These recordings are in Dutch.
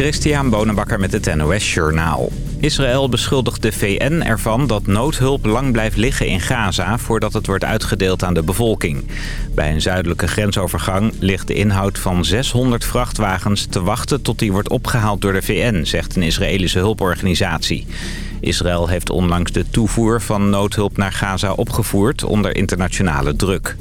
Christian Bonenbakker met het NOS Journaal. Israël beschuldigt de VN ervan dat noodhulp lang blijft liggen in Gaza... voordat het wordt uitgedeeld aan de bevolking. Bij een zuidelijke grensovergang ligt de inhoud van 600 vrachtwagens te wachten... tot die wordt opgehaald door de VN, zegt een Israëlische hulporganisatie. Israël heeft onlangs de toevoer van noodhulp naar Gaza opgevoerd onder internationale druk.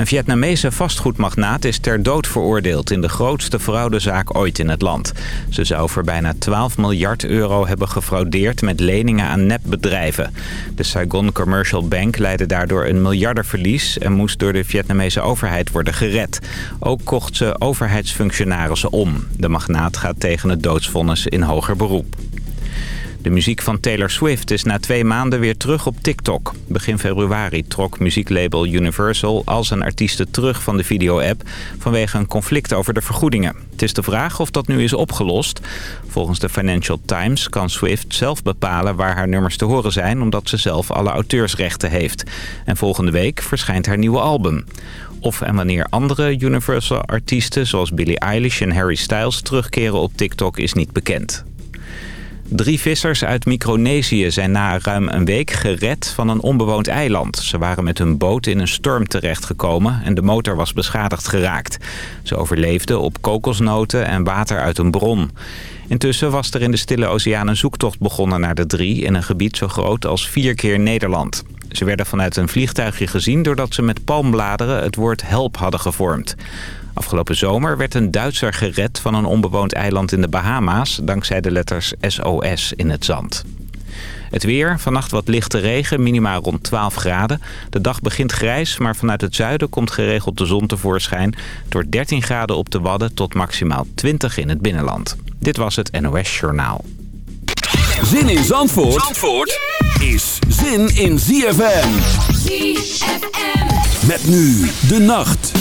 Een Vietnamese vastgoedmagnaat is ter dood veroordeeld in de grootste fraudezaak ooit in het land. Ze zou voor bijna 12 miljard euro hebben gefraudeerd met leningen aan nepbedrijven. De Saigon Commercial Bank leidde daardoor een miljardenverlies en moest door de Vietnamese overheid worden gered. Ook kocht ze overheidsfunctionarissen om. De magnaat gaat tegen het doodsvonnis in hoger beroep. De muziek van Taylor Swift is na twee maanden weer terug op TikTok. Begin februari trok muzieklabel Universal al zijn artiesten terug van de video-app... vanwege een conflict over de vergoedingen. Het is de vraag of dat nu is opgelost. Volgens de Financial Times kan Swift zelf bepalen waar haar nummers te horen zijn... omdat ze zelf alle auteursrechten heeft. En volgende week verschijnt haar nieuwe album. Of en wanneer andere Universal-artiesten zoals Billie Eilish en Harry Styles terugkeren op TikTok is niet bekend. Drie vissers uit Micronesië zijn na ruim een week gered van een onbewoond eiland. Ze waren met hun boot in een storm terechtgekomen en de motor was beschadigd geraakt. Ze overleefden op kokosnoten en water uit een bron. Intussen was er in de Stille Oceaan een zoektocht begonnen naar de drie... in een gebied zo groot als vier keer Nederland. Ze werden vanuit een vliegtuigje gezien doordat ze met palmbladeren het woord help hadden gevormd. Afgelopen zomer werd een Duitser gered van een onbewoond eiland in de Bahama's... dankzij de letters SOS in het zand. Het weer, vannacht wat lichte regen, minimaal rond 12 graden. De dag begint grijs, maar vanuit het zuiden komt geregeld de zon tevoorschijn... door 13 graden op de Wadden tot maximaal 20 in het binnenland. Dit was het NOS Journaal. Zin in Zandvoort, Zandvoort is zin in ZFM. ZFM. Met nu de nacht.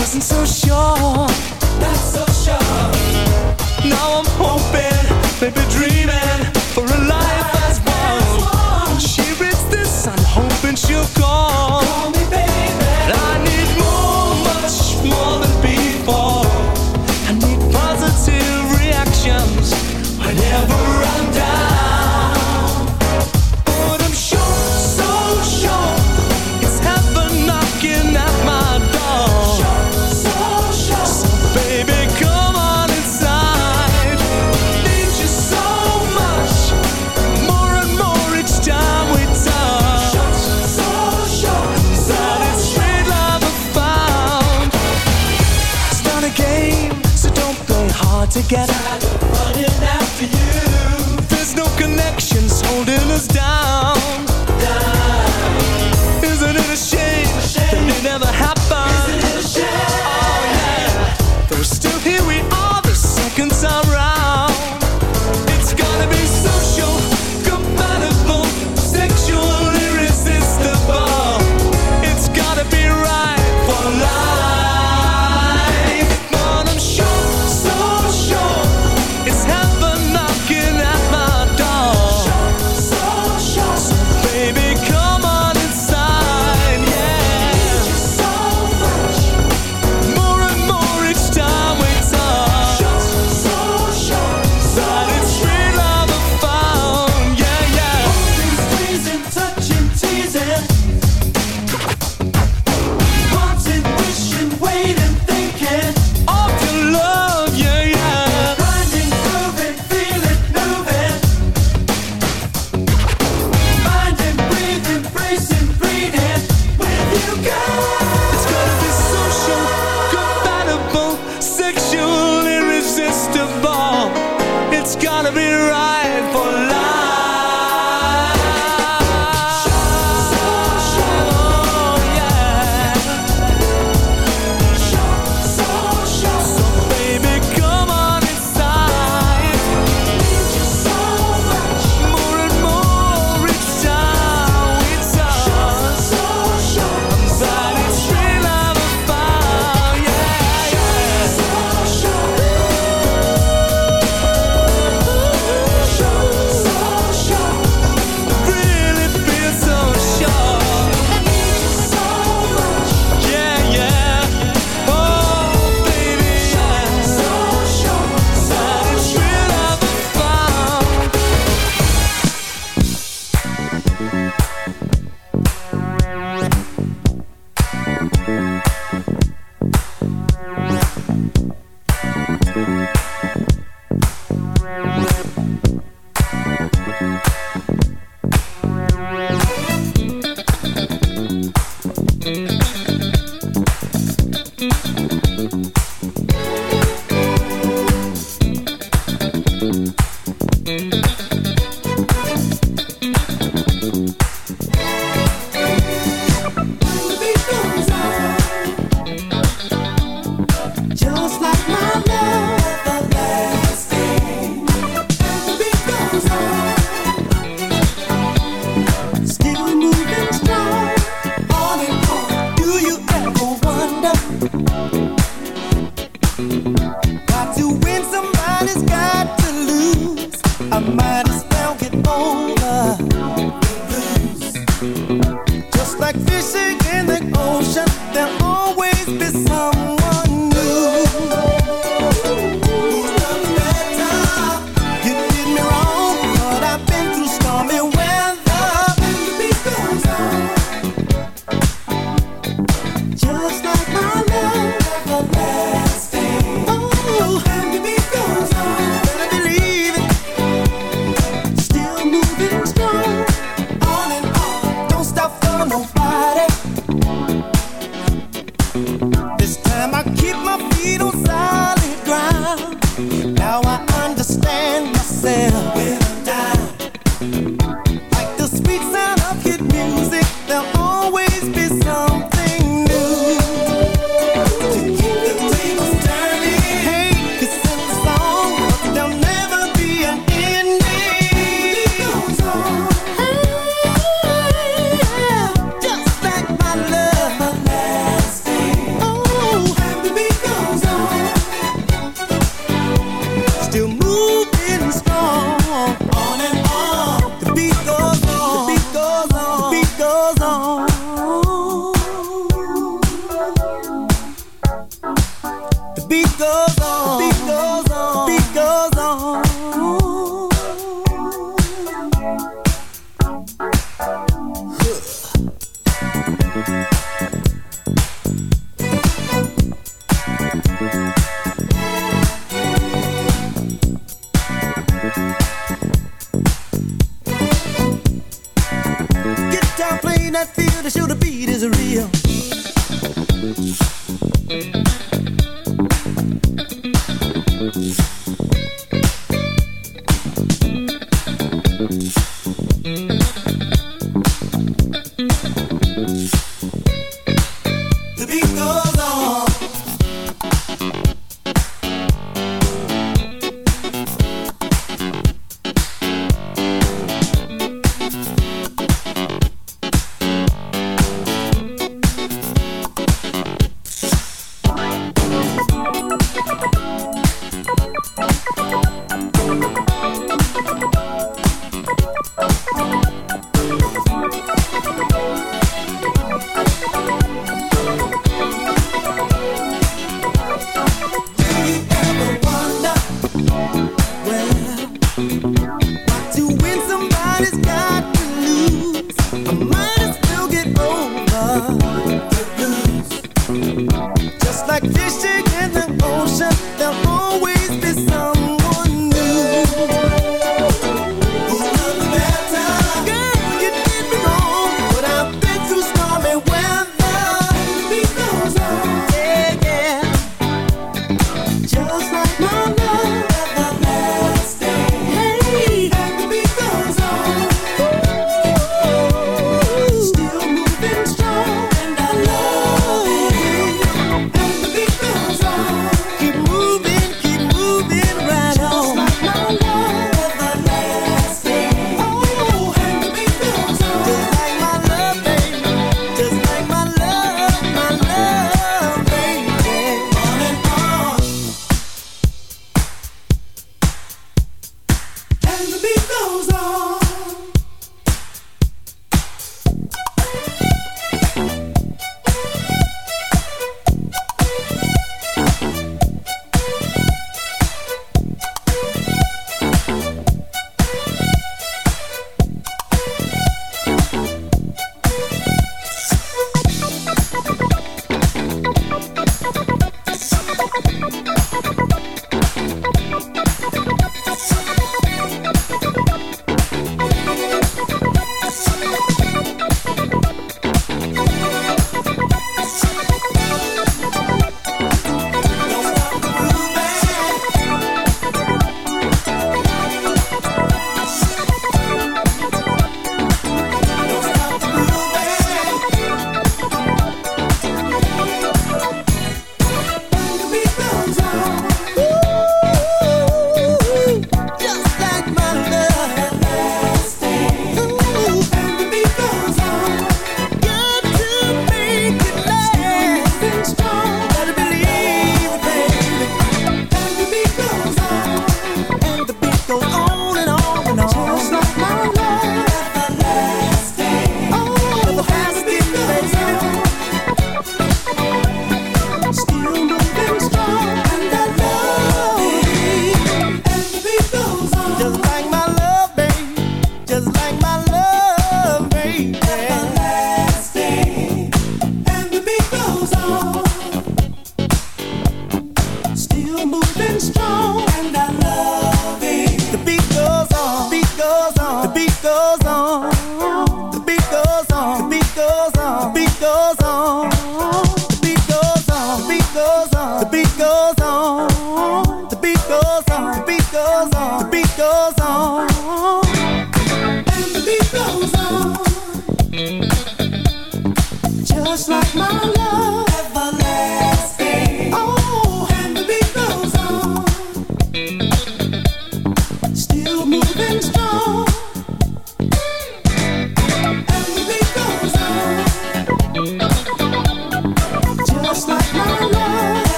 wasn't so sure.